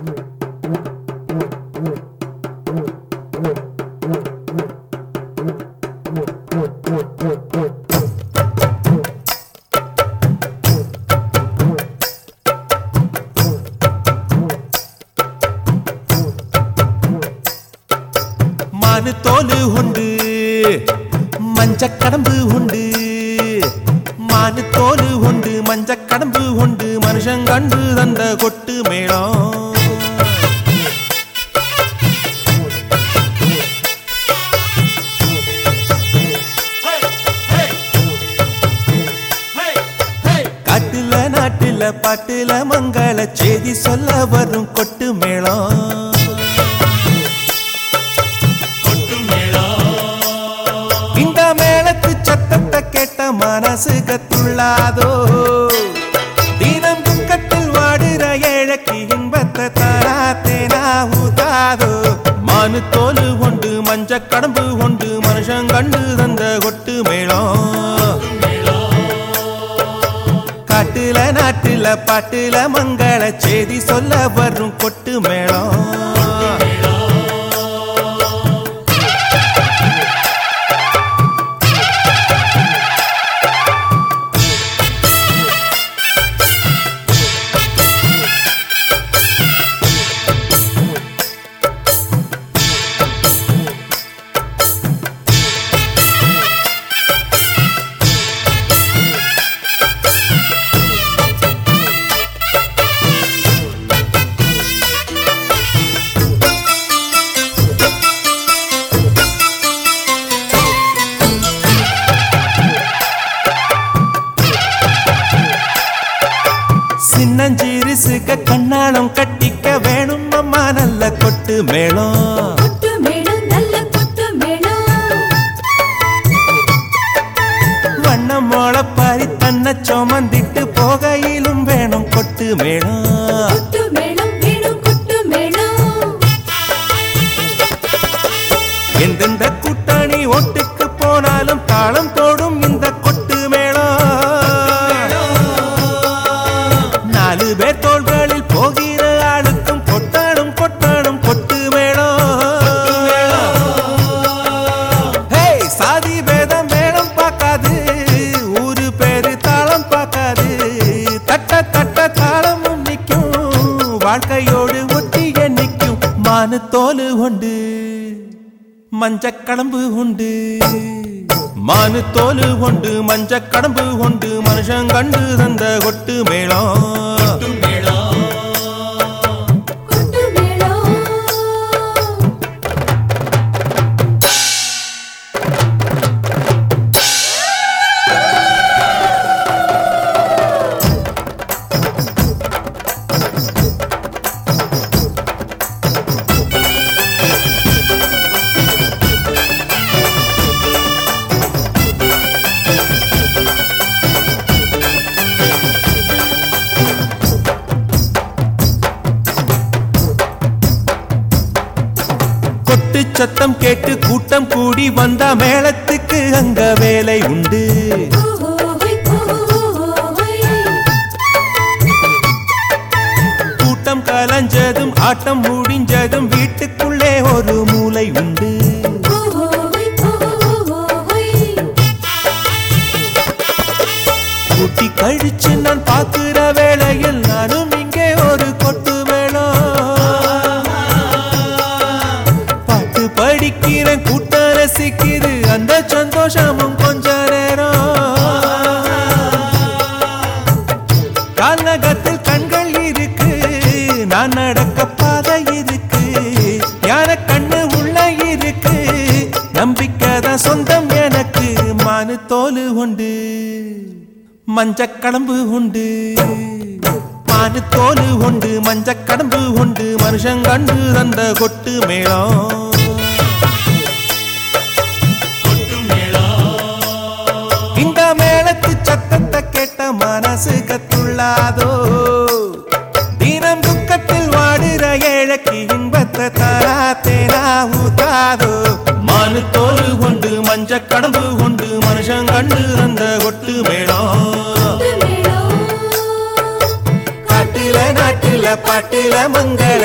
மானு தோலு உண்டு மஞ்ச கடம்பு உண்டு. மானு தோலு உண்டு மஞ்ச கடம்பு உண்டு. மனுஷன் கண்டு தந்த கொட்டு மேளம். நாட்டுல பாட்டுல மங்கள செய்தி சொல்ல வரும் கொட்டு மேளம். இந்த மேளத்து சத்தத்தை கேட்ட மனசு கத்துள்ளாதோ? தினம் துக்கத்தில் வாடுற ஏழைக்கு இன்பத்தை தராத்தேனா ஊதாதோ மனு தோல் கொண்டு மஞ்ச கடம்பு கொண்டு மனுஷன் கண்டு தந்த கொட்டு மேளம். நாட்டுல பாட்டுல மங்கள செய்தி சொல்ல வரும் கொட்டு மேளம். சின்னஞ்சிறுசுக கண்ணாலம் கட்டிக்க வேணும். அம்மா நல்ல கொட்டு மேளம். கொட்டு மேளம் நல்ல கொட்டு மேளம். வண்ணம் மோளப்பாரி தன்னை சுமந்திட்டு போகையிலும் வேணும் கொட்டு மேளம். எந்தெந்த கூட்டணி ஒட்டுக்கு போனாலும் தாளம் போடும் இந்த வாழ்க்கையோடு ஒட்டிய நிற்கும் மானு தோலு உண்டு. மஞ்சக்கடம்பு உண்டு. மானு தோலு உண்டு மஞ்சக்கடம்பு உண்டு. மனுஷன் கண்டு தந்த கொட்டு கொட்டு மேளம். கொட்டு சத்தம் கேட்டு கூட்டம் கூடி வந்தா மேளத்துக்கு அங்க வேலை உண்டு. கூட்டம் கலைஞ்சதும் ஆட்டம் முடிஞ்சதும் வீட்டுக்குள்ளே ஒரு மூளை உண்டு. ஓஹோய் கூட்டி கழிச்சு நான் பாக்குற வேளையில் சந்தோஷமும் கொஞ்ச நேரம். கால்நகத்தில் கண்கள் இருக்கு நான் நடக்க பாதை இருக்கு ஞான கண்ணு உள்ள இருக்கு நம்பிக்கை தான் சொந்தம் எனக்கு மானு தோலு உண்டு மஞ்ச கடம்பு உண்டு மானு தோலு உண்டு மஞ்ச கடம்பு உண்டு மனுஷங்கண்டு தந்த கொட்டு மேளம். கத்துள்ளாதோ தினம் துக்கத்தில் வாடுற ஏழைக்கு இன்பத்தை தராத்தேனா ஊத்தாதோ? மானு தோலு கொண்டு மஞ்ச கடம்பு கொண்டு மனுஷன் கண்டு அந்த காட்டுல நாட்டுல பாட்டுல மங்கள